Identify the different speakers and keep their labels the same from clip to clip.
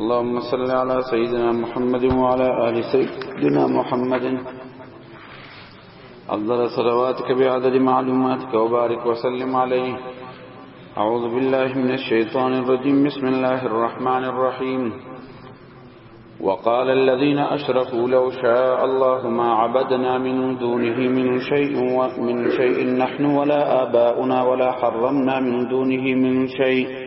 Speaker 1: اللهم صل على سيدنا محمد وعلى آل سيدنا محمد أفضل صلواتك بعدد معلوماتك وبارك وسلم عليه أعوذ بالله من الشيطان الرجيم بسم الله الرحمن الرحيم وقال الذين أشركوا لو شاء الله ما عبدنا من دونه من شيء ومن شيء نحن ولا آباؤنا ولا حرمنا من دونه من شيء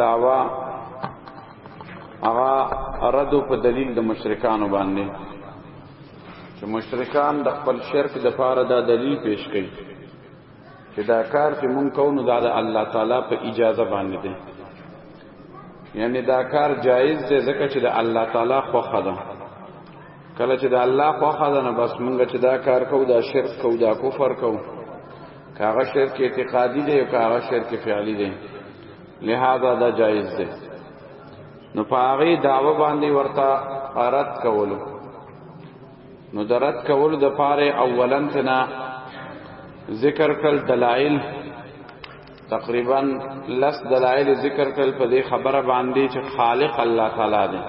Speaker 1: داوا هغه رد په دلیل د مشرکانو باندې چې مشرکان د خپل شرک د پاره دا دلیل پیش کړي چې دا کار چې مونږ کوو نو دا د الله تعالی په اجازه باندې دی یعنی دا کار جایز دی ځکه چې د الله تعالی خوښه ده کله چې د الله خوښه ده نو بس مونږ چې دا کار کوو دا شرک کوو دا کفر کوو که هغه شرک اعتقادي دی او که هغه شرک فعلی دی لہذا دا جایز دی نو په هغه داوا باندې ورته رد کولو نو د رد کولو د پاره اولن تنا ذکر کل دلائل تقریبا لس دلائل ذکر کل په دې خبره باندې چې خالق الله تعالی دی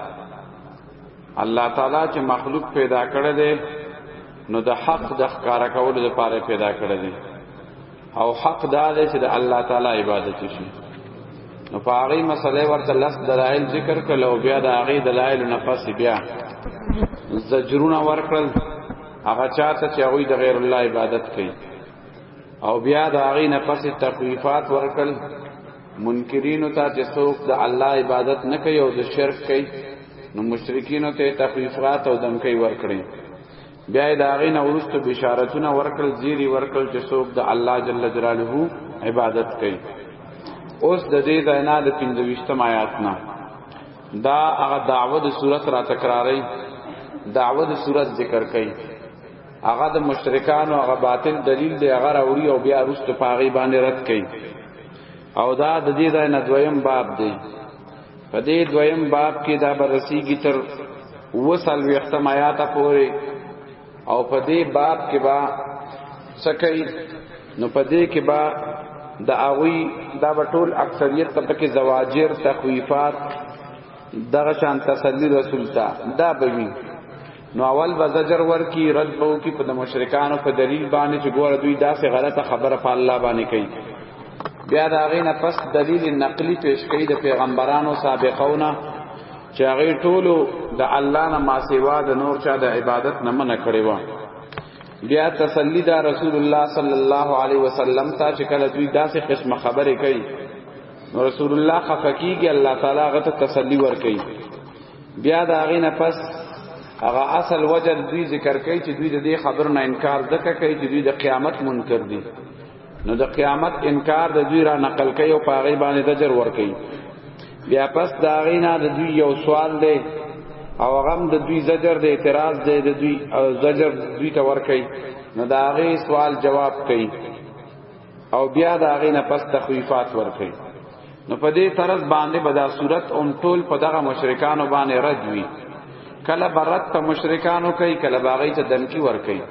Speaker 1: الله تعالی چې مخلوق پیدا کړی دی نو د حق د ښکارا کولو لپاره پیدا کړی دی او حق دا دی چې د الله تعالی عبادت شي نو په هغه مسله ورته لس دلایل ذکر کړل او بیا د هغه دلایل نه پس بیا زجرونه ورکړل هغه چاته چې هغه د غیر الله عبادت کوي او بیا د هغه نه پس تخویفات ورکړل منکرینو ته چې څوک د الله عبادت نه کوي او د شرک کوي نو مشرکینو ته تخفیفات او دمکې ورکړي بیا دا غي نه ورسته بشارتونه ورکړل زیری ورکړل چې څوک د الله جل جلاله عبادت کوي اوس د دې ځاینا د 25م آیات نه دا هغه دعوه د صورت را تکراري دعوه د صورت ذکر کوي هغه د مشرکانو هغه باطل دلیل دی هغه راوړي او بیا رست پاغي باندې رد کوي او دا د دې ځای نه دویم باب دی په دې دویم باب کې دا برسیږي تر وصل وختم آیات پورې او په دې باب کې با سکه نو په دې کې با د اغوی دا ټول اکثریت ته پکې زواجر تخویفات دغه شان تسلی رسول تا دا بوي نو اول به زجر ورکی رد به کی په مشرکانو په دلیل باندې چې ګوره دوی داسې غلطه خبره په الله باندې کوي بیا دا غینه پس دلیل نقلی پیش کړي د پیغمبرانو سابقونه چې هغه ټولو د الله نه ما سیوا د نور چا د عبادت نه منع کړي و بیا تسلی دا رسول الله صلی الله علیه وسلم ته چې کله دوی داسې قسم خبرې کوي رسول الله خفقیږي الله تعالی غته تسلی ور کوي بیا دا غي نه پس هغه اصل وجه دوی ذکر کوي چې دوی د دې خبر نه انکار دکه کوي چې دوی د قیامت منکر دي نو د قیامت انکار د دوی را نقل کوي او پاغي باندې د جر ور کوي بیا پس دا غي نه د دوی یو سوال دی او غم د دوی زجر د اعتراض دی د دوی او زجر دوی ته ور کوي نو دا غي سوال جواب کوي او بیا دا غي نه پس تخویفات ورکړي نو په دې طرز باندې به دا صورت اون ټول په دغه مشرکانو باندې رد وي کله برت په مشرکانو کوي کله باغی ته دمکی ور کوي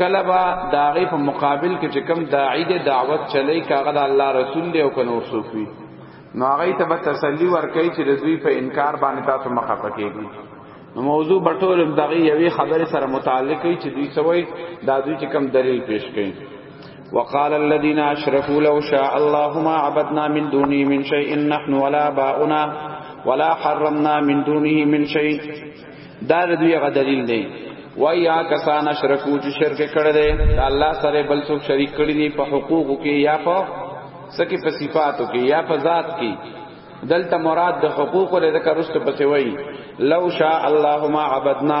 Speaker 1: کله با داغی په مقابل کې چې کم داعی د دعوت چلی کاغه د الله رسول دی او ک نور سوفي نو هغه ته به تسلی ور کوي چې د دوی په انکار باندې تاسو مخه پکېږي نو موضوع بټول دغه یوې خبره سره متعلق وي چې دوی سوي دا دوی چې کم دلیل پیش کړي وقال الذين اشركوا لو شاء الله ما عبدنا من دونه من شيء نحن ولا باؤنا ولا حرمنا من دونه من شيء دا دوی غ دلیل دی ویا کسان اشرکو چې شرک کړي دي الله سره بل څوک شریک کړي دي په حقوقو کې یا په سکه په صفاتو کې یا په ذات کې دلته مراد د حقوق له ذکر است پسې وای لو شاء الله ما عبدنا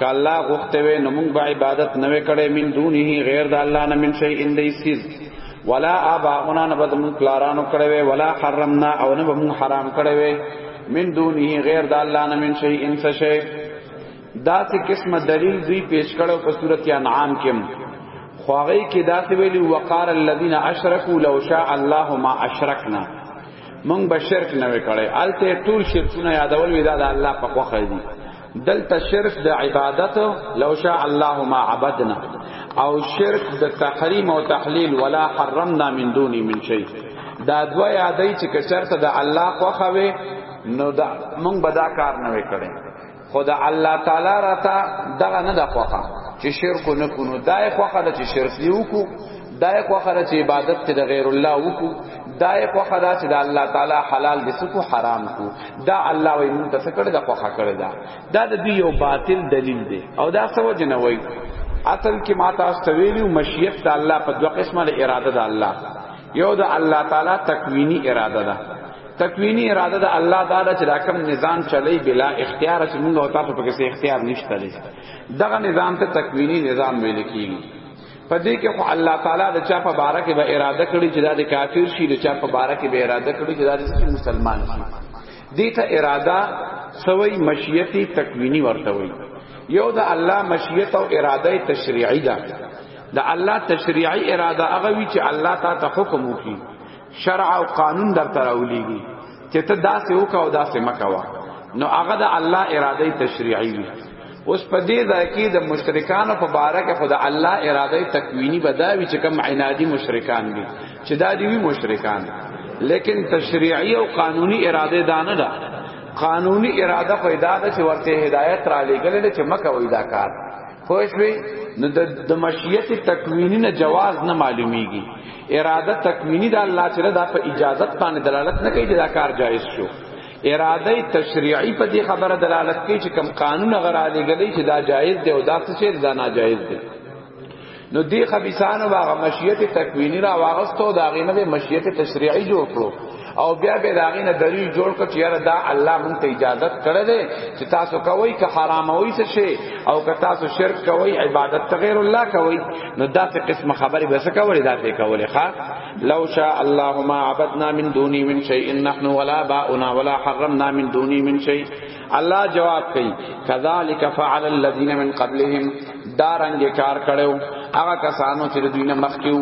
Speaker 1: ک الله غوښته وې نو موږ به عبادت نه وکړې من دونه غیر د الله نه من شی ان دیسیز ولا اباؤنا نه بد موږ پلارانو کړې وې ولا حرمنا او نه به موږ حرام کړې وې من دونه غیر د الله نه من شی ان شی دا څه قسمه دلیل دوی پیش کړو په صورت انعام کې خواږی کې دا څه ویلی وقار الذین اشرکوا لو شاء الله ما اشرکنا مونږ به شرک نه وکړي الته ټول شرکونه یادول وی دا د الله په خوخه دي دلته شرک د عبادت لو شاء الله ما عبدنا او شرک د تحریم او تحلیل ولا حرمنا من دونی من شی دا دوا یادای چې کچرته د الله خوخه وي نو دا مونږ به دا کار نه وکړي خدا الله تعالی راته دغه نه د خوخه چې شرک نه کونو دای خوخه د چې شرک دی وکړو دای خوخه د چې عبادت ته د غیر الله وکړو دای خوخه د چې د الله تعالی حلال دي سکو حرام کو دا الله وي مونږ ته کړه د خوخه کړه دا دا د دې یو باطل دلیل دی او دا څه وجه نه وای اصل کې ما تاسو ته ویلو مشیت د الله په دوه قسمه اراده د الله یو د الله تعالی تکوینی اراده ده تکوینی اراده د الله تعالی چې راکم نظام چلی بلا اختیار چې موږ او تاسو په کې اختیار نشته لري دغه نظام ته تکوینی نظام ویل کیږي په دې کې خو الله تعالی د چا په باره کې به اراده کړی چې دا د کافر شي د چا په باره کې به اراده کړی چې دا د مسلمان شي دې ته اراده سوی مشیتی تکوینی ورته وي یو د الله مشیت او اراده تشریعی ده د الله تشریعی اراده هغه وی چې الله تعالی حکم وکړي شرع او قانون در تراولیږي چې ته داسې وکاو داسې مکوا نو هغه د الله اراده تشریعي وي اوس په دې ځای کې د مشرکانو په باره کې خدا الله اراده تکوینی بداوی چې کوم عنادي مشرکان دي چې دا دی وی مشرکان لیکن تشریعی او قانونی اراده دا نه ده قانونی اراده پیدا ده چې ورته هدایت را لېګل چې مکه وې دا کار پښوی نو د مشیت تکوینی نه جواز نه معلومیږي اراده تکوینی د الله تعالی د په اجازت باندې دلالت نه کوي دا کار جایز شو اراده تشریعی په دې خبره دلالت کوي چې کم قانون غره لګلې چې دا جایز دی او دا څه دا ناجایز دی نو دی خبيسانو واغه مشیت تکوینی را واغستو دا غینه مشیت تشریعی جوړ کړو او بیا به داغې نه دلیل جوړ کړ چې یاره دا الله مونږ ته اجازه کړې ده چې تاسو کوی که حرام وای څه شي او که تاسو شرک کوی عبادت ته غیر الله کوی نو دا څه قسم خبرې به څه کولې دا ته کولې ښا لو شاء الله ما عبدنا من دوني من شيء نحن ولا باؤنا ولا حرمنا من دوني من شيء الله جواب کوي کذالک فعل الذين من قبلهم دارنګ کار کړو هغه کسانو چې دوی نه مخکیو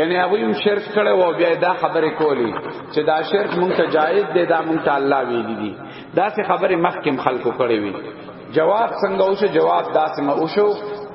Speaker 1: یعنی هغه هم شرک کړو او بیا دا خبره کولی چې دا شرک مونږ ته جایز دی دا مونږ ته الله ویلی دی دا څه خبره مخکیم خلکو کړې وی جواب څنګه اوسه جواب دا څنګه اوسو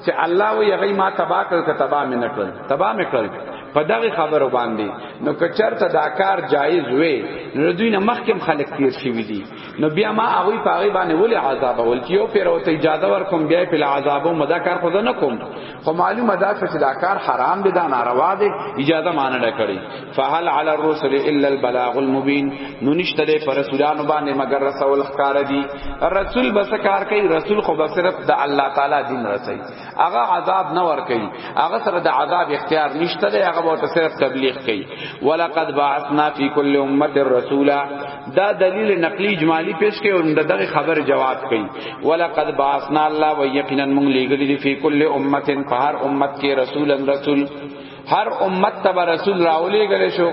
Speaker 1: چې الله وی هغه ما تبا کړ ک تبا مې نه کړ تبا مې کړ په دغه خبرو باندې نو کچرته دا کار جایز وي نو دوی نه مخکم خلک تیر شي وي دي نو بیا ما هغه په هغه باندې ولې عذاب ول چې یو پیر او ته اجازه ورکوم بیا په عذاب او مدا کار خود نه کوم خو معلومه ده چې دا کار حرام دي دا ناروا دي اجازه مان نه کړی فهل علی الرسل الا البلاغ المبین نو نشته دې پر رسولانو باندې مگر رسول خکار دي رسول بس کار کوي رسول خو بس صرف د الله تعالی دین رسي هغه عذاب نه ور کوي هغه سره د عذاب اختیار نشته دی هغه به صرف تبلیغ کوي ولقد بعثنا فی کل امه رسولا دا دلیل نقلی اجمالی پیش کوي او دغه خبر جواب کوي ولقد بعثنا الله ویقینا من لګلی فی کل امه فهر امت کې رسولا رسول هر امت ته رسول راولې غلې شو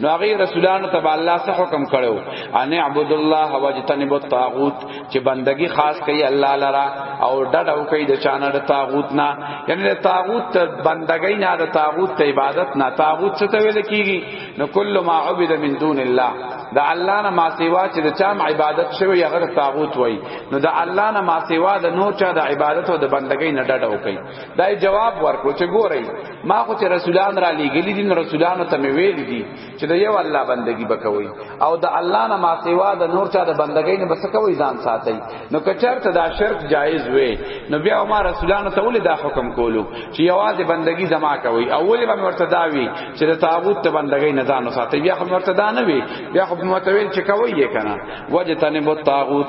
Speaker 1: نو هغه رسولانو ته الله څخه حکم کړو ان اعبد الله واجتنب الطاغوت چې بندگی خاص کوي الله لرا او ډډ او کوي د چانه د طاغوت نه یعنی د طاغوت ته بندگی نه د طاغوت ته عبادت نه طاغوت څه ته ویل کیږي نو کل ما عبد من دون الله د الله نه ما سیوا چې د چا عبادت شوی هغه طاغوت وای نو د الله نه ما سیوا د نور چا د عبادت او د بندګۍ نه ډډه وکړي دای جواب ورکړو چې ګورئ ما خو چې رسولان را لېګلې دي رسولانو ته مې ویل دي چې د یو الله بندگی وکوي او د الله نه ما سیوا د نور چا د بندګۍ نه بس کوي ځان ساتي نو کچرته دا شرط جایز وي نو بیا ما رسولانو ته ولې دا حکم کولو چې یوازې بندگی زما کوي اول به ورته دا وی چې د تابوت ته بندګۍ نه ځان ساتي بیا خو ورته دا نه وی بیا خو متویل چې کوي یې کنه وجه تنه بو تاغوت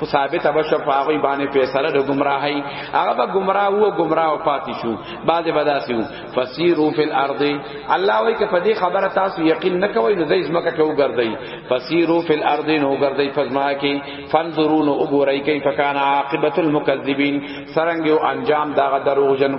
Speaker 1: په ثابت بشو پاغي باندې پیسره د گمراهي هغه به گمراه وو گمراه پاتې شو بعد بداسي وو فسيرو فی الارض الله وای ک په دې خبره تاسو یقین نکوي نو دای زمکه ته وګرځي فسيرو فی الارض نو وګرځي فزما کې فنظرون وګورئ کیف کان عاقبت المکذبین سرنګ انجام دا دروغجن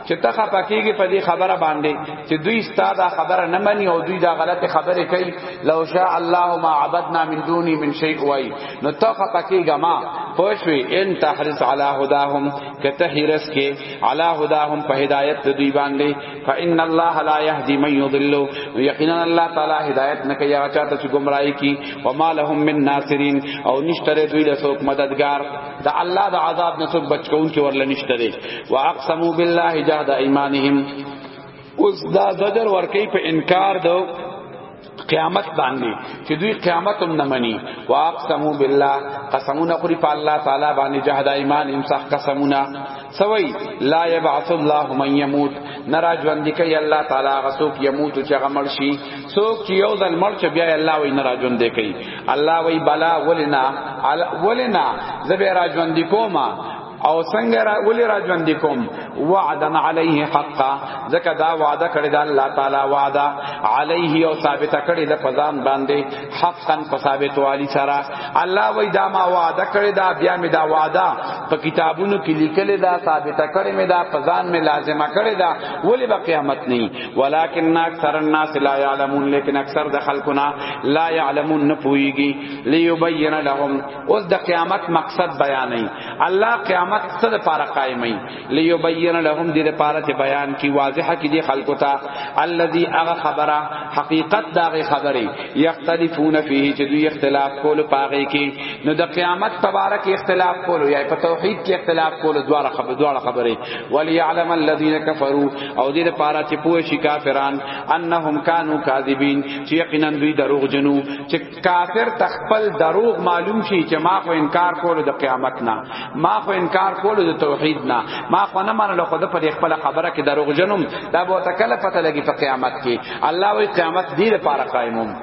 Speaker 1: چې ته خپه کېږي په دې خبره باندې چې دوی ستاده خبره نه مني او دوی دا غلطه خبره کوي لو شاء الله ما عبدنا من دوني من شيء وای نو ته خپه کېږه ما پوښوي ان تحرس علی هداهم کته هرس کې علی هداهم په هدایت دوی باندې فان الله لا يهدي من يضل یقینا الله تعالی هدایت نه کوي هغه چاته چې گمراهي کی وما لهم من ناصرین او نشتره دوی له څوک مددگار دا الله د عذاب نه څوک بچ کون کې ورل نشته دی واقسموا بالله جهد ايمانهم اوس دا زجر ورکی په انکار دو قیامت باندې چې دوی قیامت هم نه مني واقسمو بالله قسمونه خوري په الله تعالی باندې جهاد ایمان هم صح قسمونه سوي لا يبعث الله من يموت نرا ژوند کوي الله تعالی غسوک يموت چې غمل شي سوک چې یو ځل مړ چې بیا الله وي نرا ژوند کوي الله وی بلا ولنا ولنا زبر راجوندی کوما او څنګه را ولې را ژوند کوم وعدن علیه حقا ځکه دا وعده کړی دا الله تعالی وعده علیه او ثابت کړی د فزان باندې حقا په ثابت والی سره الله وای دا ما وعده کړی دا بیا می دا وعده په کتابونو کې لیکل دا ثابت کړی می دا فزان می لازمه کړی دا ولې به قیامت نه ولكن اکثر الناس لا يعلمون لیکن اکثر د خلقنا لا يعلمون نه پويږي ليبين لهم اوس د قیامت مقصد بیان نه الله قیامت څه د پاره قائمي ليبين لهم دې د پاره ته بیان کی واضحه کی دي خلقو ته الذي اغه خبره حقیقت داغه خبره یختلفون فيه چې دوی اختلاف کول پاغي کی نو د قیامت تبارک اختلاف کول یا په توحید کې اختلاف کول دواړه خبره دواړه خبره وليعلم الذين كفروا او دې لپاره چې پوه شي کافران انهم کانوا کاذبین چې یقینا دوی دروغ جنو چې کافر تخپل دروغ معلوم شي چې ما خو انکار کولو د قیامت نه ما خو انکار کولو د توحید نه ما خو نه منلو خو د پر خپل خبره کې دروغ جنم دا به تکل پته لګي په قیامت کې الله وی قیامت دې لپاره قائموم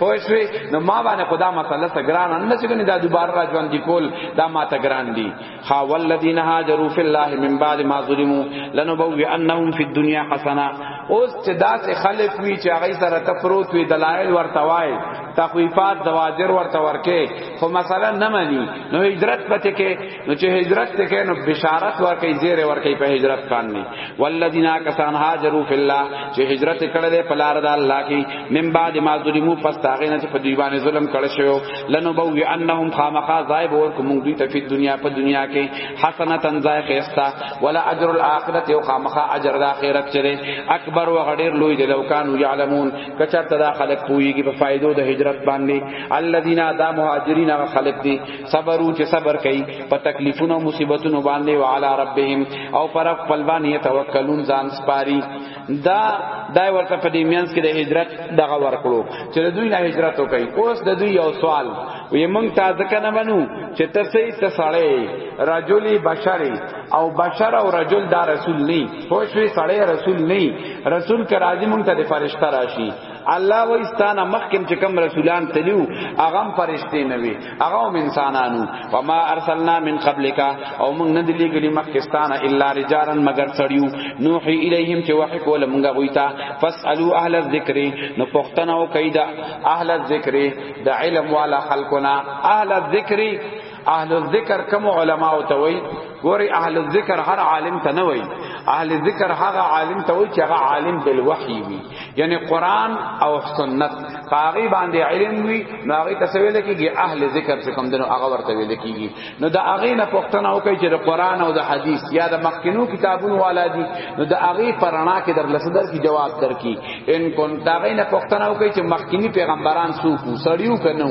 Speaker 1: پوه شوې نو ما باندې خدا مسله ته ګران نه چې کني دا دوباره را ژوند دي کول دا ما ته ګران دي ها والذین هاجروا فی الله من بعد ما ظلموا لنبوی انهم فی الدنیا حسنه اوس چې دا څه خلق وی چې هغه سره تفروت وی دلایل ورته وای تخویفات دواجر ورته ورکه خو مسله نه مانی نو هجرت پته کې نو چې هجرت ته کینو بشارت ورکې زیره ورکې په هجرت باندې والذین کسان هاجروا فی الله چې هجرت کړل په لار د الله کې من بعد ما ظلمو پس تاغه نه چې په دوی باندې ظلم کړی شو لنبوی انهم خامخا ذایب ور کوم دوی ته په دنیا په دنیا کې حسنتن ذای خیستا ولا اجر الاخرت یو خامخا اجر د اخرت چره اکبر و غډیر لوی د لوکان یعلمون کچا تدا خلق پویږي په فائدو د هجرت باندې الذین دا مهاجرین خلق دي صبرو چې صبر کوي په تکلیفونو مصیبتونو باندې وعلى ربهم او پر خپل باندې توکلون ځان سپاري دا دای ورته په دې مینس کې د هجرت دغه ورکړو چې د دوی نه هجرت وکړي اوس د دوی یو سوال وي مونږ تا ځکه نه منو چې ته سي ته سړی رجلی بشری او بشر او رجل دا رسول نه پوښوي سړی رسول نه رسول کرا دي مونږ ته فرشتہ راشي الله و استانه مخکم چې کوم رسولان تلیو هغه فرشتي نه وي هغه هم انسانانو وما ارسلنا من قبلک او موږ نه دلی ګلی مخکستانه الا رجالا مگر سړیو نوحي الیهم چې وحی کول موږ غویتا فاسالو اهل الذکر نو پښتنه او کیدا اهل الذکر د علم والا خلقنا اهل الذکر اهل الذکر کوم علما او ته وای ګوري اهل الذکر هر عالم ته نه وای اهل الذکر هغه عالم ته وای چې هغه عالم بالوحی وي یعنی قران او سنت هغه باندې علم وي نو هغه ته ویل کېږي اهل ذکر څخه کوم دنو هغه ورته ویل کېږي نو دا هغه نه پښتنه او کوي چې د قران او د حدیث یا د مخکینو کتابونو والا دي نو د هغه پرانا کې در لسدر کی جواب درکې ان کون دا هغه نه پښتنه او کوي چې مخکینی پیغمبران سو کو سړیو کنو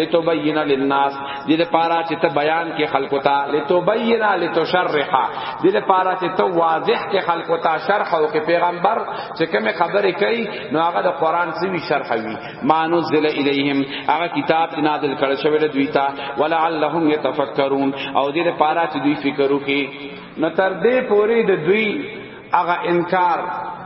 Speaker 1: لتبین للناس دې لپاره چې ته بیان کې خلکو ته لتبین لتشرح دې لپاره چې ته واضح کې خلکو ته شرح او کې پیغمبر چې کوم خبرې کوي نو هغه د قران سی وی شرح وی مانو ذل الیہم هغه کتاب چې نازل کړه شوی د دوی ته ولعلهم یتفکرون او دې لپاره چې دوی فکر وکړي نو تر دې پورې د دوی هغه انکار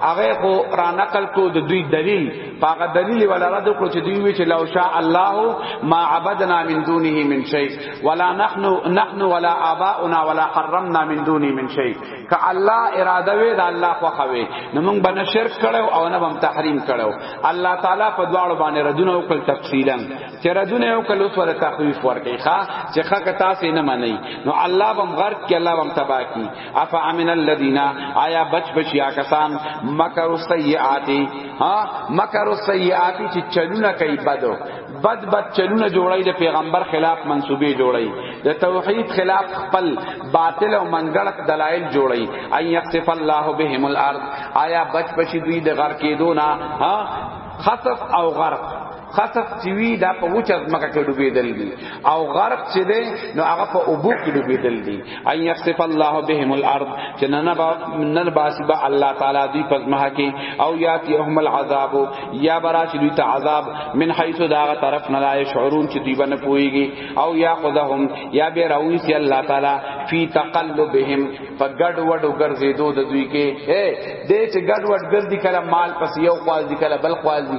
Speaker 1: هغه خو را نقل کو د دوی دلیل هغه دلیل ولا رد کو چې دوی وی چې لو شاء الله ما عبدنا من دونه من شيء ولا نحن نحن ولا اباؤنا ولا حرمنا من دونه من شيء ک الله اراده وی دا الله خو خوي نو موږ بنه شرک کړو او نه بم تحریم کړو الله تعالی په دواړو باندې ردونه وکړ تفصیلا چې ردونه وکړ اوس ور تخویف ورکړي ښا چې خا کتا سي نه مني نو الله بم غرق کې الله بم تباہ کی افا امن الذین آیا بچ بچیا کسان مکر السیئاتی ها مکر السیئاتی چې چلونه کوي بدو بد بد چلونه جوړای د پیغمبر خلاف منسوبې جوړای د توحید خلاف خپل باطل او منګړک دلایل جوړای ان یخسف الله بهم الارض آیا بچ بچی دوی د غر کېدو نه ها خطف او غرق خطف چې وی دا په وچه ځمکه کې ډوبېدل دي او غرق چې دی نو هغه په اوبو کې ډوبېدل دي ان یخسف الله بهم الارض چې نن با نن باسی با الله تعالی دی پس مها کې او یاتیهم العذاب یا براش دوی ته عذاب من حيث دا طرف نه لای شعورون چې دی باندې پويږي او یا خدهم یا به راوي سي الله تعالی فی تقلبهم فګډ وډ ګرځېدو د دوی کې اے دې چې ګډ وډ ګرځي کله مال پس یو قاضي کله بل قاضي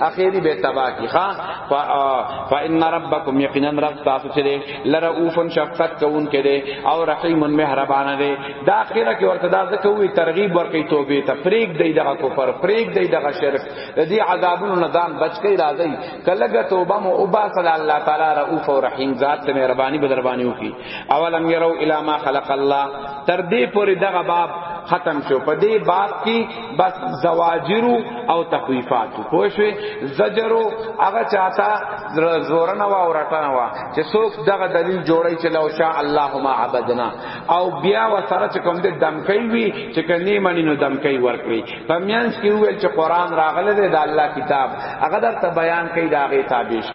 Speaker 1: اخیری به تبا کی خا فان ربکم یقینا رب تاسو چره لرؤفن شفقت کون کده او رحیم مهربان ده دا اخیره کی ورته دا زکه وی ترغیب ورکی توبه ته فریق دی دغه کفر فریق دی دغه شرک دی عذابونو نظام بچ کی راځي کله توبه مو او با صلی الله تعالی رؤف او رحیم ذات مهربانی بدربانی وکي اولم يروا الى ما خلق الله تر دې پورې دغه باب ختم شو په دې باب کې بس زواجر او تخویفات پوه شو زجر هغه چاته زورنه وا او رټنه وا چې څوک دغه دلیل جوړی چې لو شاء الله ما عبدنا او بیا و سره چې کوم دې دمکې وی چې کني مانی نو دمکې ورکړي پمینس کې ویل چې قران راغله ده د الله کتاب هغه درته بیان کوي دا غي تابع